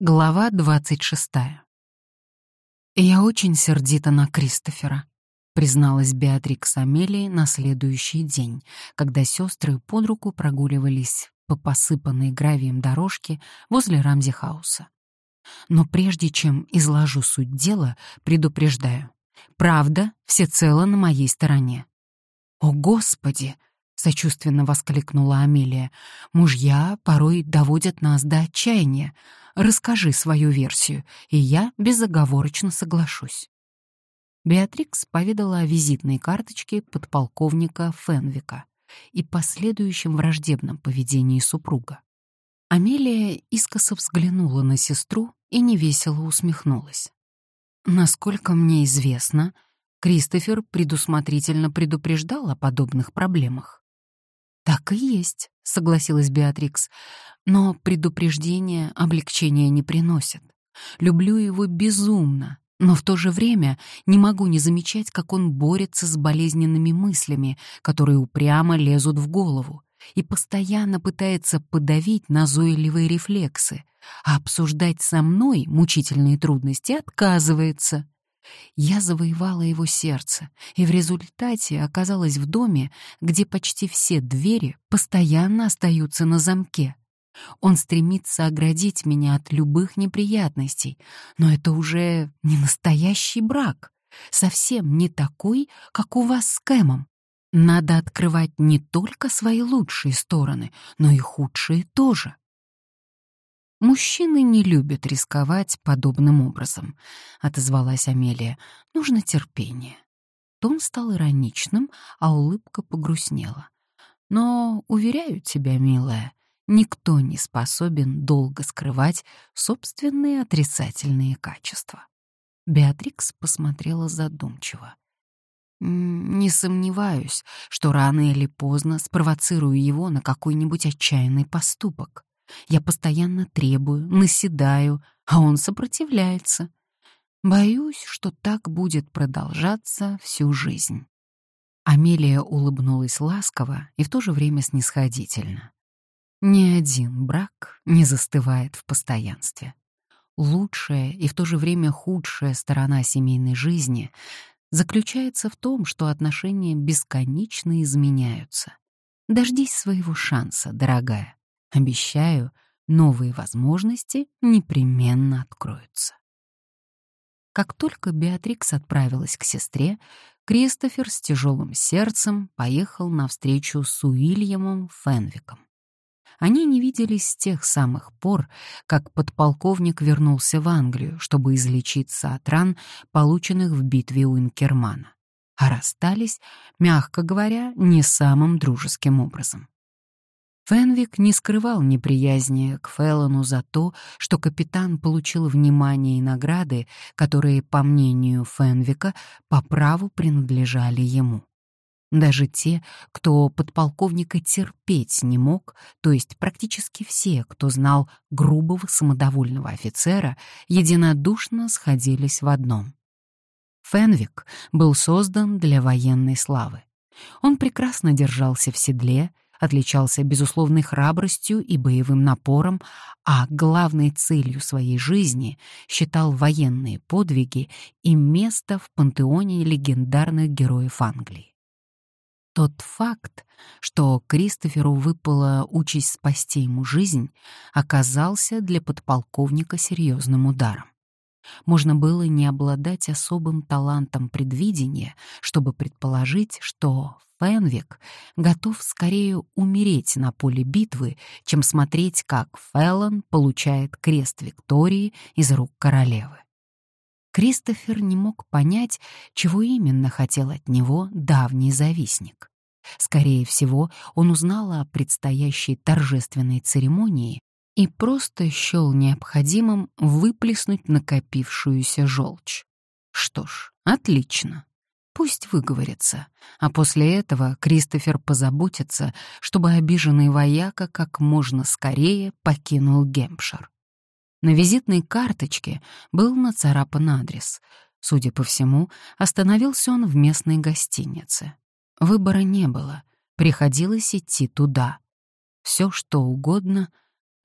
Глава 26. «Я очень сердита на Кристофера», — призналась Беатрикс Амелии на следующий день, когда сестры под руку прогуливались по посыпанной гравием дорожке возле Рамзи-хауса. Но прежде чем изложу суть дела, предупреждаю. Правда всецело на моей стороне. «О, Господи!» — сочувственно воскликнула Амелия. «Мужья порой доводят нас до отчаяния, Расскажи свою версию, и я безоговорочно соглашусь». Беатрикс поведала о визитной карточке подполковника Фенвика и последующем враждебном поведении супруга. Амелия искоса взглянула на сестру и невесело усмехнулась. «Насколько мне известно, Кристофер предусмотрительно предупреждал о подобных проблемах». «Так и есть», — согласилась Беатрикс. «Но предупреждение облегчения не приносит. Люблю его безумно, но в то же время не могу не замечать, как он борется с болезненными мыслями, которые упрямо лезут в голову, и постоянно пытается подавить назойливые рефлексы, а обсуждать со мной мучительные трудности отказывается. Я завоевала его сердце, и в результате оказалась в доме, где почти все двери постоянно остаются на замке. Он стремится оградить меня от любых неприятностей, но это уже не настоящий брак, совсем не такой, как у вас с Кэмом. Надо открывать не только свои лучшие стороны, но и худшие тоже. «Мужчины не любят рисковать подобным образом», — отозвалась Амелия. «Нужно терпение». Тон стал ироничным, а улыбка погрустнела. «Но, уверяю тебя, милая, никто не способен долго скрывать собственные отрицательные качества». Беатрикс посмотрела задумчиво. «Не сомневаюсь, что рано или поздно спровоцирую его на какой-нибудь отчаянный поступок. Я постоянно требую, наседаю, а он сопротивляется. Боюсь, что так будет продолжаться всю жизнь. Амелия улыбнулась ласково и в то же время снисходительно. Ни один брак не застывает в постоянстве. Лучшая и в то же время худшая сторона семейной жизни заключается в том, что отношения бесконечно изменяются. Дождись своего шанса, дорогая. Обещаю, новые возможности непременно откроются. Как только Беатрикс отправилась к сестре, Кристофер с тяжелым сердцем поехал навстречу с Уильямом Фенвиком. Они не виделись с тех самых пор, как подполковник вернулся в Англию, чтобы излечиться от ран, полученных в битве у Инкермана, а расстались, мягко говоря, не самым дружеским образом. Фенвик не скрывал неприязни к Феллону за то, что капитан получил внимание и награды, которые, по мнению Фенвика, по праву принадлежали ему. Даже те, кто подполковника терпеть не мог, то есть практически все, кто знал грубого самодовольного офицера, единодушно сходились в одном. Фенвик был создан для военной славы. Он прекрасно держался в седле, отличался безусловной храбростью и боевым напором, а главной целью своей жизни считал военные подвиги и место в пантеоне легендарных героев Англии. Тот факт, что Кристоферу выпала участь спасти ему жизнь, оказался для подполковника серьезным ударом. Можно было не обладать особым талантом предвидения, чтобы предположить, что Фенвик готов скорее умереть на поле битвы, чем смотреть, как Феллон получает крест Виктории из рук королевы. Кристофер не мог понять, чего именно хотел от него давний завистник. Скорее всего, он узнал о предстоящей торжественной церемонии и просто счел необходимым выплеснуть накопившуюся желчь. Что ж, отлично. Пусть выговорится, а после этого Кристофер позаботится, чтобы обиженный вояка как можно скорее покинул Гемпшир. На визитной карточке был нацарапан адрес. Судя по всему, остановился он в местной гостинице. Выбора не было, приходилось идти туда. Все что угодно —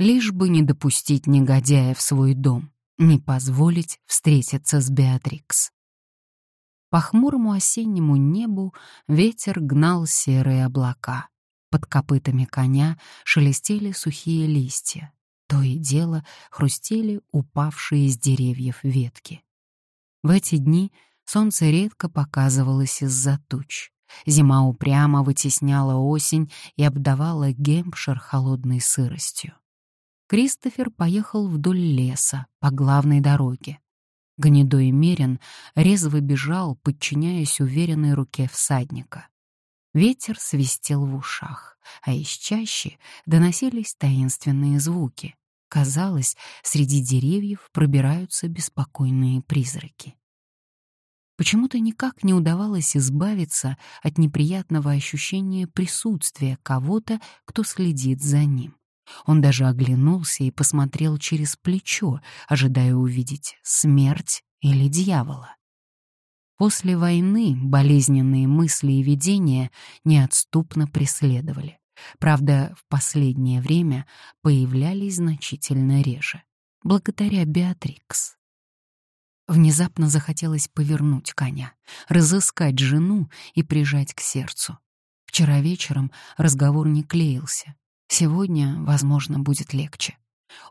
лишь бы не допустить негодяя в свой дом, не позволить встретиться с Беатрикс. По хмурому осеннему небу ветер гнал серые облака. Под копытами коня шелестели сухие листья. То и дело хрустели упавшие из деревьев ветки. В эти дни солнце редко показывалось из-за туч. Зима упрямо вытесняла осень и обдавала Гемпшир холодной сыростью. Кристофер поехал вдоль леса по главной дороге. Гнедой Мерин резво бежал, подчиняясь уверенной руке всадника. Ветер свистел в ушах, а из чащи доносились таинственные звуки. Казалось, среди деревьев пробираются беспокойные призраки. Почему-то никак не удавалось избавиться от неприятного ощущения присутствия кого-то, кто следит за ним. Он даже оглянулся и посмотрел через плечо, ожидая увидеть смерть или дьявола. После войны болезненные мысли и видения неотступно преследовали. Правда, в последнее время появлялись значительно реже. Благодаря Беатрикс. Внезапно захотелось повернуть коня, разыскать жену и прижать к сердцу. Вчера вечером разговор не клеился. Сегодня, возможно, будет легче.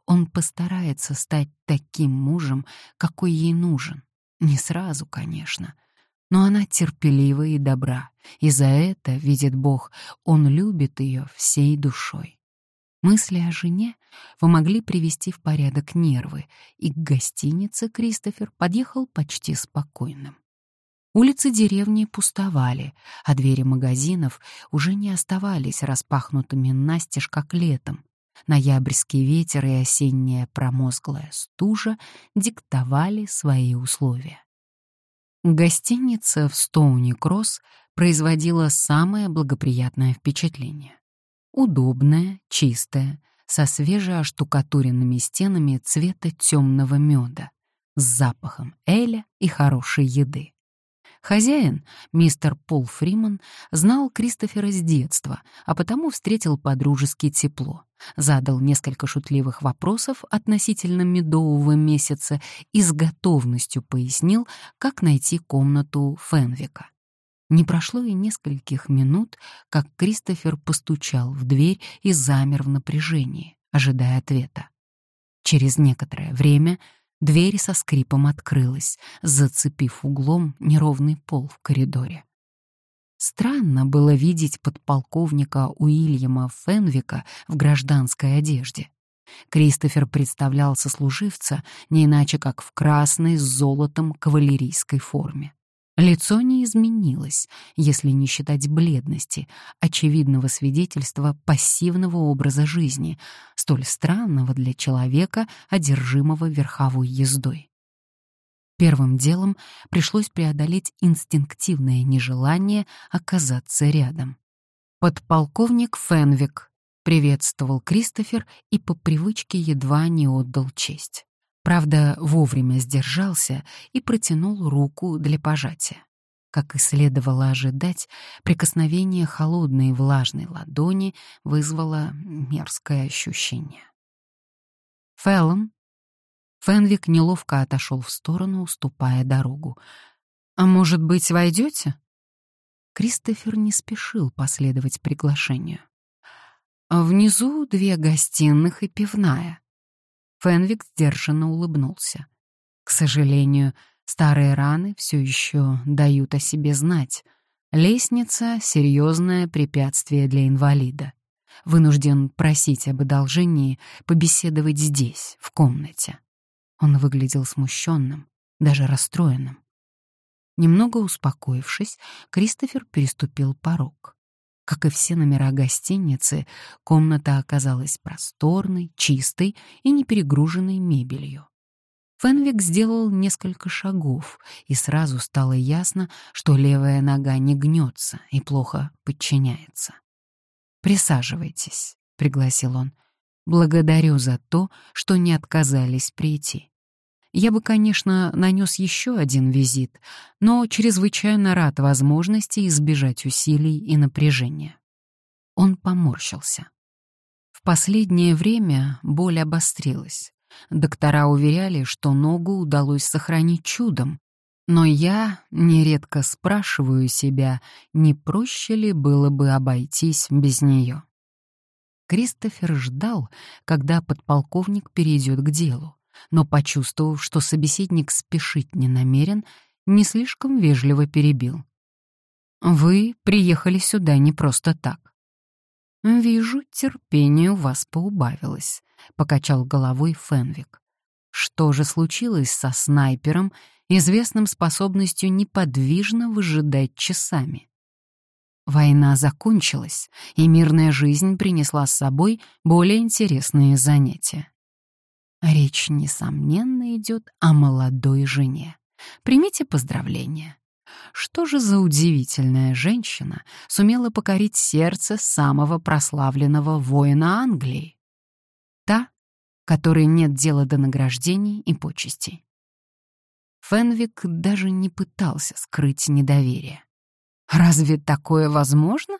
Он постарается стать таким мужем, какой ей нужен. Не сразу, конечно. Но она терпелива и добра, и за это, видит Бог, он любит ее всей душой. Мысли о жене помогли привести в порядок нервы, и к гостинице Кристофер подъехал почти спокойным. Улицы деревни пустовали, а двери магазинов уже не оставались распахнутыми настежь, как летом. Ноябрьский ветер и осенняя промозглая стужа диктовали свои условия. Гостиница в Стоуни-Кросс производила самое благоприятное впечатление. Удобная, чистая, со свежеоштукатуренными стенами цвета темного меда, с запахом эля и хорошей еды. Хозяин, мистер Пол Фриман, знал Кристофера с детства, а потому встретил подружески тепло, задал несколько шутливых вопросов относительно медового месяца и с готовностью пояснил, как найти комнату Фенвика. Не прошло и нескольких минут, как Кристофер постучал в дверь и замер в напряжении, ожидая ответа. Через некоторое время дверь со скрипом открылась, зацепив углом неровный пол в коридоре. Странно было видеть подполковника Уильяма Фенвика в гражданской одежде. Кристофер представлял сослуживца не иначе как в красной с золотом кавалерийской форме. Лицо не изменилось, если не считать бледности, очевидного свидетельства пассивного образа жизни, столь странного для человека, одержимого верховой ездой. Первым делом пришлось преодолеть инстинктивное нежелание оказаться рядом. Подполковник Фенвик приветствовал Кристофер и по привычке едва не отдал честь. Правда, вовремя сдержался и протянул руку для пожатия. Как и следовало ожидать, прикосновение холодной и влажной ладони вызвало мерзкое ощущение. Фэллон. Фенвик неловко отошел в сторону, уступая дорогу. «А может быть, войдете?» Кристофер не спешил последовать приглашению. «Внизу две гостиных и пивная. Фенвик сдержанно улыбнулся. К сожалению, старые раны все еще дают о себе знать. Лестница — серьезное препятствие для инвалида. Вынужден просить об одолжении побеседовать здесь, в комнате. Он выглядел смущенным, даже расстроенным. Немного успокоившись, Кристофер переступил порог. Как и все номера гостиницы, комната оказалась просторной, чистой и не перегруженной мебелью. Фенвик сделал несколько шагов, и сразу стало ясно, что левая нога не гнется и плохо подчиняется. «Присаживайтесь», — пригласил он. «Благодарю за то, что не отказались прийти. Я бы, конечно, нанес еще один визит, но чрезвычайно рад возможности избежать усилий и напряжения. Он поморщился. В последнее время боль обострилась. Доктора уверяли, что ногу удалось сохранить чудом, но я нередко спрашиваю себя, не проще ли было бы обойтись без нее. Кристофер ждал, когда подполковник перейдет к делу, но, почувствовав, что собеседник спешить не намерен, не слишком вежливо перебил. «Вы приехали сюда не просто так». «Вижу, терпение у вас поубавилось», — покачал головой Фенвик. «Что же случилось со снайпером, известным способностью неподвижно выжидать часами?» Война закончилась, и мирная жизнь принесла с собой более интересные занятия. Речь, несомненно, идет о молодой жене. Примите поздравления. Что же за удивительная женщина сумела покорить сердце самого прославленного воина Англии? Та, которой нет дела до награждений и почестей. Фенвик даже не пытался скрыть недоверие. Разве такое возможно?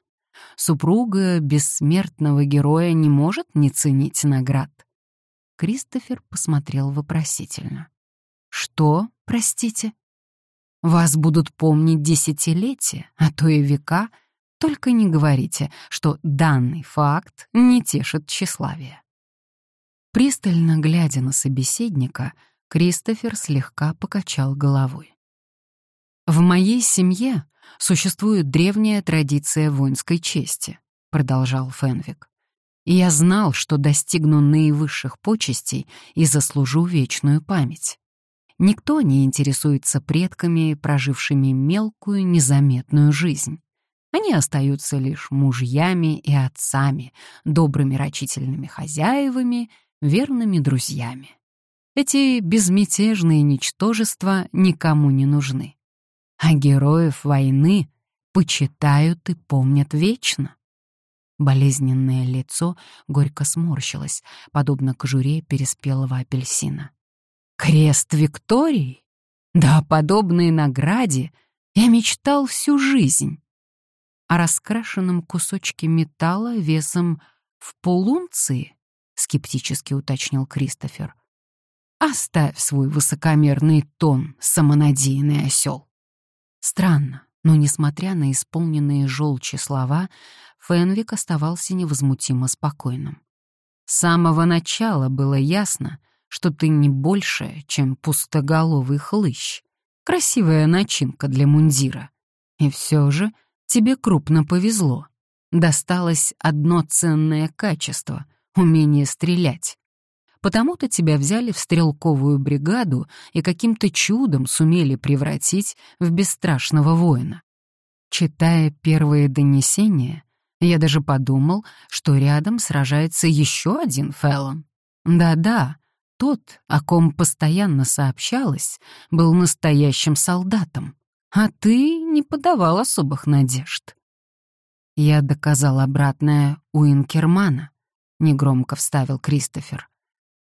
Супруга бессмертного героя не может не ценить наград. Кристофер посмотрел вопросительно. «Что, простите?» «Вас будут помнить десятилетия, а то и века, только не говорите, что данный факт не тешит тщеславие». Пристально глядя на собеседника, Кристофер слегка покачал головой. «В моей семье существует древняя традиция воинской чести», — продолжал Фенвик. «И я знал, что достигну наивысших почестей и заслужу вечную память. Никто не интересуется предками, прожившими мелкую, незаметную жизнь. Они остаются лишь мужьями и отцами, добрыми рачительными хозяевами, верными друзьями. Эти безмятежные ничтожества никому не нужны а героев войны почитают и помнят вечно. Болезненное лицо горько сморщилось, подобно кожуре переспелого апельсина. Крест Виктории? Да о подобной награде я мечтал всю жизнь. О раскрашенном кусочке металла весом в полунции, скептически уточнил Кристофер. Оставь свой высокомерный тон, самонадеянный осел. Странно, но, несмотря на исполненные желчи слова, Фенвик оставался невозмутимо спокойным. С самого начала было ясно, что ты не больше, чем пустоголовый хлыщ, красивая начинка для мундира. И все же тебе крупно повезло. Досталось одно ценное качество — умение стрелять. Потому-то тебя взяли в стрелковую бригаду и каким-то чудом сумели превратить в бесстрашного воина. Читая первые донесения, я даже подумал, что рядом сражается еще один Феллон. Да-да, тот, о ком постоянно сообщалось, был настоящим солдатом, а ты не подавал особых надежд. Я доказал обратное у Инкермана, негромко вставил Кристофер.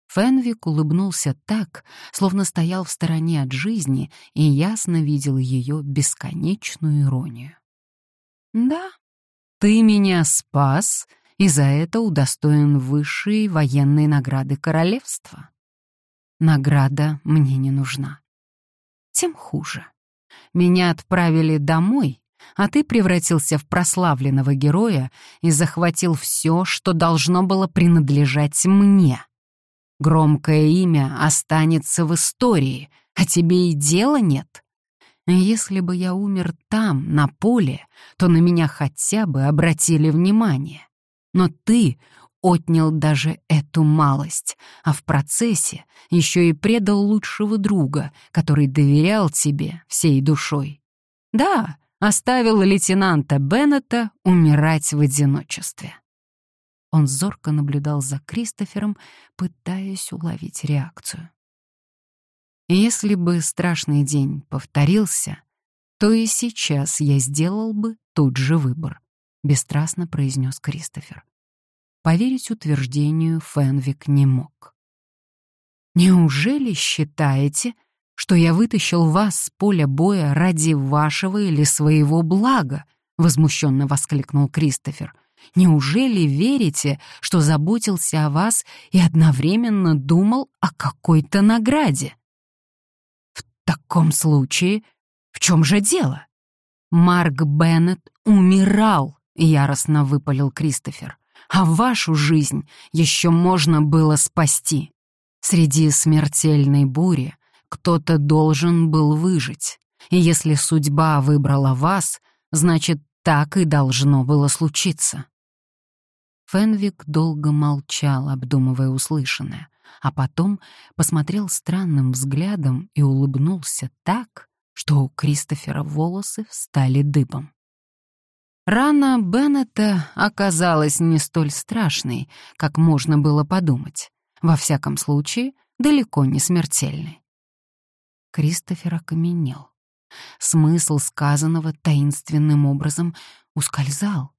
Фенвик улыбнулся так, словно стоял в стороне от жизни и ясно видел ее бесконечную иронию. «Да, ты меня спас, и за это удостоен высшей военной награды королевства. Награда мне не нужна. Тем хуже. Меня отправили домой, а ты превратился в прославленного героя и захватил все, что должно было принадлежать мне». Громкое имя останется в истории, а тебе и дела нет. Если бы я умер там, на поле, то на меня хотя бы обратили внимание. Но ты отнял даже эту малость, а в процессе еще и предал лучшего друга, который доверял тебе всей душой. Да, оставил лейтенанта Беннета умирать в одиночестве. Он зорко наблюдал за Кристофером, пытаясь уловить реакцию. Если бы страшный день повторился, то и сейчас я сделал бы тот же выбор, бесстрастно произнес Кристофер. Поверить утверждению Фенвик не мог. Неужели считаете, что я вытащил вас с поля боя ради вашего или своего блага? возмущенно воскликнул Кристофер Неужели верите, что заботился о вас и одновременно думал о какой-то награде? В таком случае, в чем же дело? Марк Беннет умирал, яростно выпалил Кристофер. А вашу жизнь еще можно было спасти. Среди смертельной бури кто-то должен был выжить. И если судьба выбрала вас, значит, так и должно было случиться. Фенвик долго молчал, обдумывая услышанное, а потом посмотрел странным взглядом и улыбнулся так, что у Кристофера волосы встали дыбом. Рана Беннета оказалась не столь страшной, как можно было подумать. Во всяком случае, далеко не смертельной. Кристофер окаменел. Смысл сказанного таинственным образом ускользал.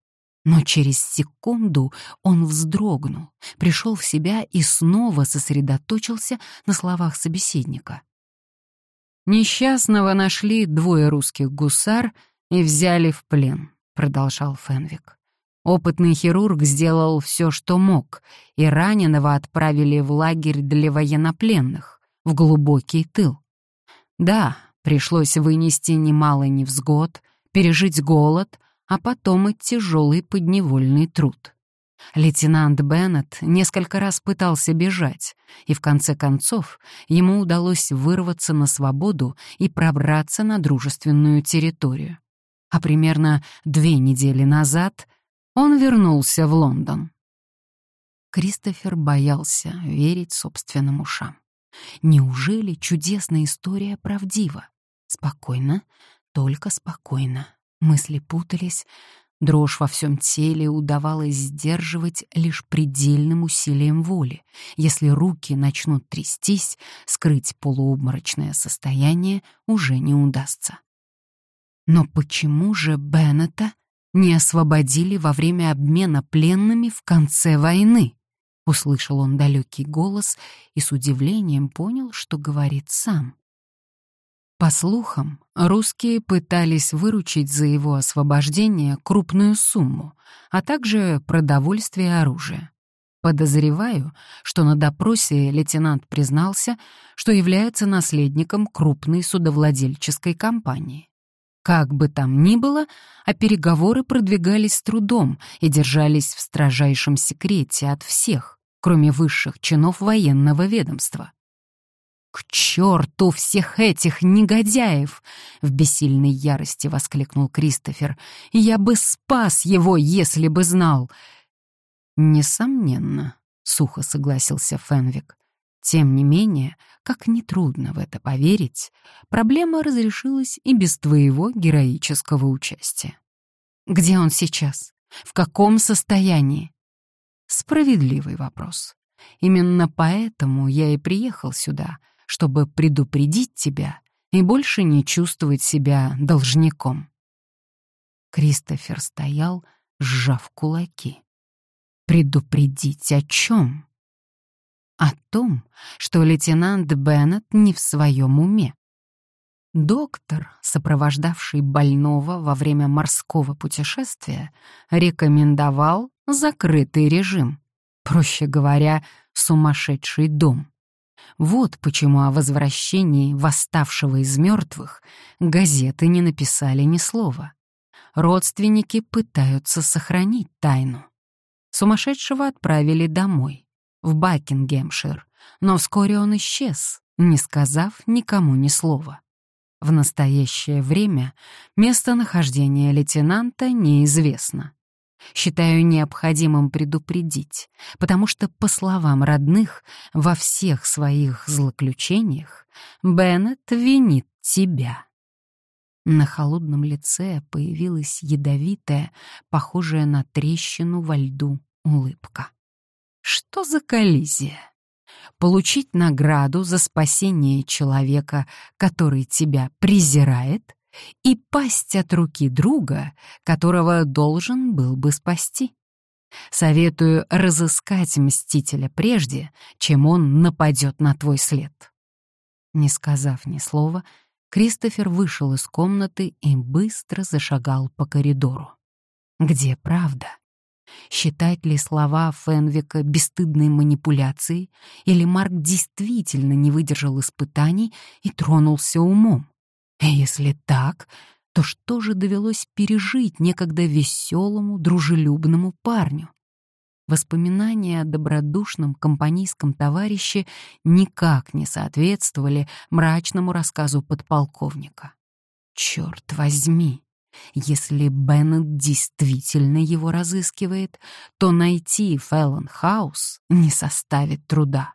Но через секунду он вздрогнул, пришел в себя и снова сосредоточился на словах собеседника. «Несчастного нашли двое русских гусар и взяли в плен», — продолжал Фенвик. Опытный хирург сделал все, что мог, и раненого отправили в лагерь для военнопленных, в глубокий тыл. Да, пришлось вынести немало невзгод, пережить голод, а потом и тяжелый подневольный труд. Лейтенант Беннет несколько раз пытался бежать, и в конце концов ему удалось вырваться на свободу и пробраться на дружественную территорию. А примерно две недели назад он вернулся в Лондон. Кристофер боялся верить собственным ушам. Неужели чудесная история правдива? Спокойно, только спокойно. Мысли путались, дрожь во всем теле удавалось сдерживать лишь предельным усилием воли. Если руки начнут трястись, скрыть полуобморочное состояние уже не удастся. Но почему же Беннета не освободили во время обмена пленными в конце войны? Услышал он далекий голос и с удивлением понял, что говорит сам. По слухам, русские пытались выручить за его освобождение крупную сумму, а также продовольствие и оружие. Подозреваю, что на допросе лейтенант признался, что является наследником крупной судовладельческой компании. Как бы там ни было, а переговоры продвигались с трудом и держались в строжайшем секрете от всех, кроме высших чинов военного ведомства. «К черту всех этих негодяев!» — в бессильной ярости воскликнул Кристофер. «Я бы спас его, если бы знал!» «Несомненно», — сухо согласился Фенвик. «Тем не менее, как нетрудно в это поверить, проблема разрешилась и без твоего героического участия. Где он сейчас? В каком состоянии? Справедливый вопрос. Именно поэтому я и приехал сюда, чтобы предупредить тебя и больше не чувствовать себя должником. Кристофер стоял, сжав кулаки. Предупредить о чем? О том, что лейтенант Беннет не в своем уме. Доктор, сопровождавший больного во время морского путешествия, рекомендовал закрытый режим. Проще говоря, сумасшедший дом. Вот почему о возвращении восставшего из мертвых газеты не написали ни слова. Родственники пытаются сохранить тайну. Сумасшедшего отправили домой, в Бакингемшир, но вскоре он исчез, не сказав никому ни слова. В настоящее время местонахождение лейтенанта неизвестно. Считаю необходимым предупредить, потому что, по словам родных, во всех своих злоключениях Беннет винит тебя. На холодном лице появилась ядовитая, похожая на трещину во льду, улыбка. Что за коллизия? получить награду за спасение человека, который тебя презирает, и пасть от руки друга, которого должен был бы спасти. Советую разыскать мстителя прежде, чем он нападет на твой след. Не сказав ни слова, Кристофер вышел из комнаты и быстро зашагал по коридору. Где правда? Считать ли слова Фенвика бесстыдной манипуляцией, или Марк действительно не выдержал испытаний и тронулся умом? И если так, то что же довелось пережить некогда веселому, дружелюбному парню? Воспоминания о добродушном компанейском товарище никак не соответствовали мрачному рассказу подполковника. Черт возьми! Если Беннет действительно его разыскивает, то найти Фэллон Хаус не составит труда.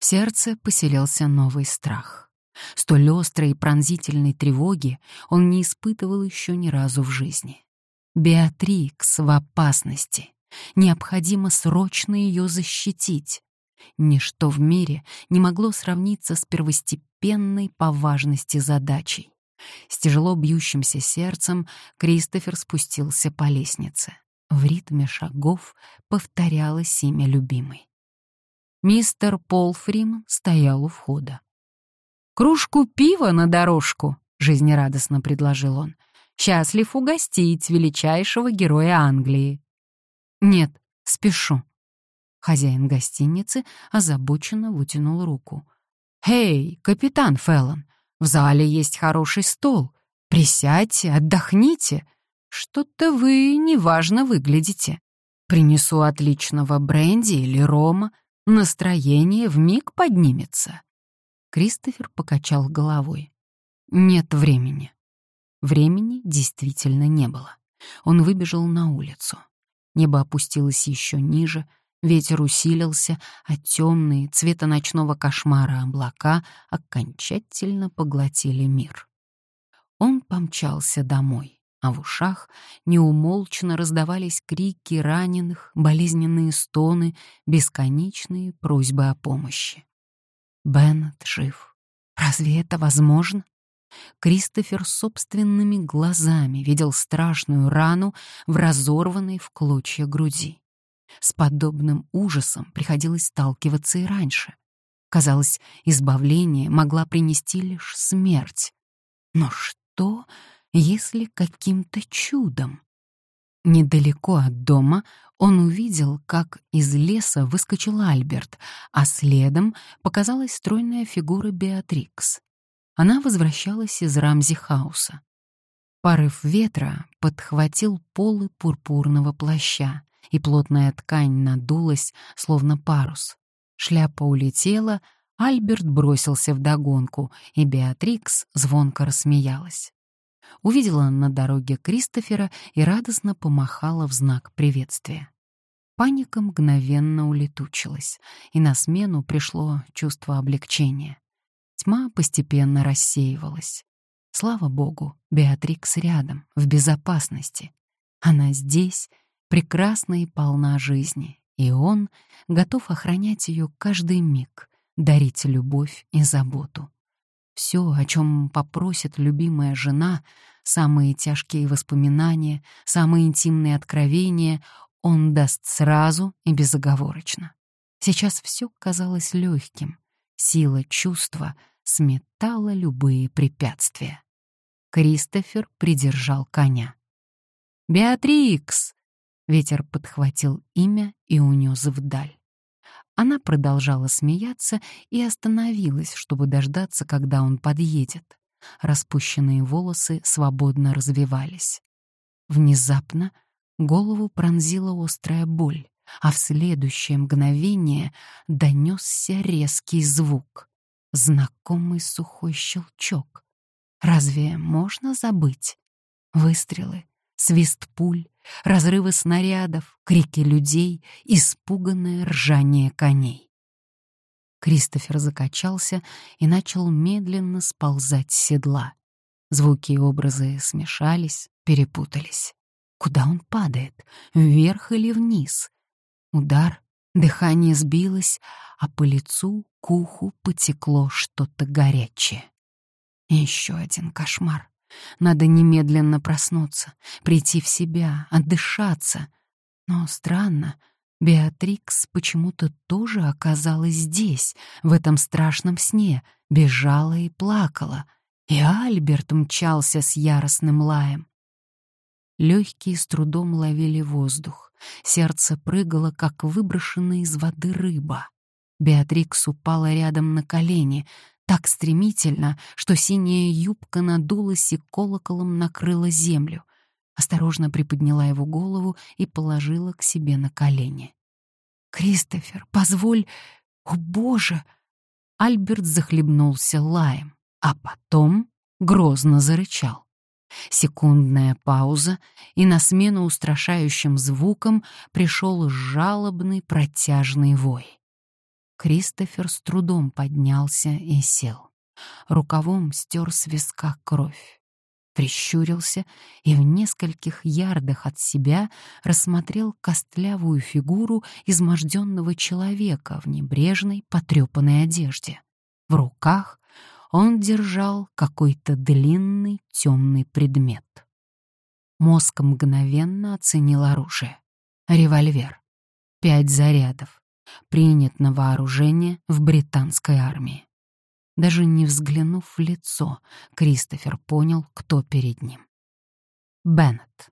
В сердце поселился новый страх. Столь острой и пронзительной тревоги он не испытывал еще ни разу в жизни. Беатрикс в опасности. Необходимо срочно ее защитить. Ничто в мире не могло сравниться с первостепенной по важности задачей. С тяжело бьющимся сердцем Кристофер спустился по лестнице. В ритме шагов повторялось имя любимой. Мистер Полфрим стоял у входа. «Кружку пива на дорожку», — жизнерадостно предложил он. «Счастлив угостить величайшего героя Англии». «Нет, спешу». Хозяин гостиницы озабоченно вытянул руку. «Эй, капитан Феллон, в зале есть хороший стол. Присядьте, отдохните. Что-то вы неважно выглядите. Принесу отличного бренди или рома. Настроение вмиг поднимется». Кристофер покачал головой. «Нет времени». Времени действительно не было. Он выбежал на улицу. Небо опустилось еще ниже, ветер усилился, а темные цвета ночного кошмара облака окончательно поглотили мир. Он помчался домой, а в ушах неумолчно раздавались крики раненых, болезненные стоны, бесконечные просьбы о помощи. Беннет жив. Разве это возможно? Кристофер собственными глазами видел страшную рану в разорванной в клочья груди. С подобным ужасом приходилось сталкиваться и раньше. Казалось, избавление могла принести лишь смерть. Но что, если каким-то чудом? Недалеко от дома он увидел, как из леса выскочил Альберт, а следом показалась стройная фигура Беатрикс. Она возвращалась из Рамзи-хауса. Порыв ветра подхватил полы пурпурного плаща, и плотная ткань надулась, словно парус. Шляпа улетела, Альберт бросился вдогонку, и Беатрикс звонко рассмеялась. Увидела на дороге Кристофера и радостно помахала в знак приветствия. Паника мгновенно улетучилась, и на смену пришло чувство облегчения. Тьма постепенно рассеивалась. Слава богу, Беатрикс рядом, в безопасности. Она здесь, прекрасна и полна жизни, и он готов охранять ее каждый миг, дарить любовь и заботу. Все, о чем попросит любимая жена, самые тяжкие воспоминания, самые интимные откровения, он даст сразу и безоговорочно. Сейчас все казалось легким, Сила чувства сметала любые препятствия. Кристофер придержал коня. «Беатрикс!» Ветер подхватил имя и унес вдаль. Она продолжала смеяться и остановилась, чтобы дождаться, когда он подъедет. Распущенные волосы свободно развивались. Внезапно голову пронзила острая боль а в следующее мгновение донесся резкий звук. Знакомый сухой щелчок. Разве можно забыть? Выстрелы, свист пуль, разрывы снарядов, крики людей, испуганное ржание коней. Кристофер закачался и начал медленно сползать с седла. Звуки и образы смешались, перепутались. Куда он падает? Вверх или вниз? Удар, дыхание сбилось, а по лицу к уху потекло что-то горячее. еще один кошмар. Надо немедленно проснуться, прийти в себя, отдышаться. Но странно, Беатрикс почему-то тоже оказалась здесь, в этом страшном сне, бежала и плакала, и Альберт мчался с яростным лаем. Легкие с трудом ловили воздух, Сердце прыгало, как выброшенная из воды рыба. Беатрикс упала рядом на колени, так стремительно, что синяя юбка надулась и колоколом накрыла землю. Осторожно приподняла его голову и положила к себе на колени. «Кристофер, позволь... О, Боже!» Альберт захлебнулся лаем, а потом грозно зарычал. Секундная пауза, и на смену устрашающим звукам пришел жалобный протяжный вой. Кристофер с трудом поднялся и сел. Рукавом стер с виска кровь. Прищурился и в нескольких ярдах от себя рассмотрел костлявую фигуру изможденного человека в небрежной потрепанной одежде. В руках он держал какой-то длинный темный предмет. Мозг мгновенно оценил оружие. Револьвер. Пять зарядов. Принят на вооружение в британской армии. Даже не взглянув в лицо, Кристофер понял, кто перед ним. Беннет.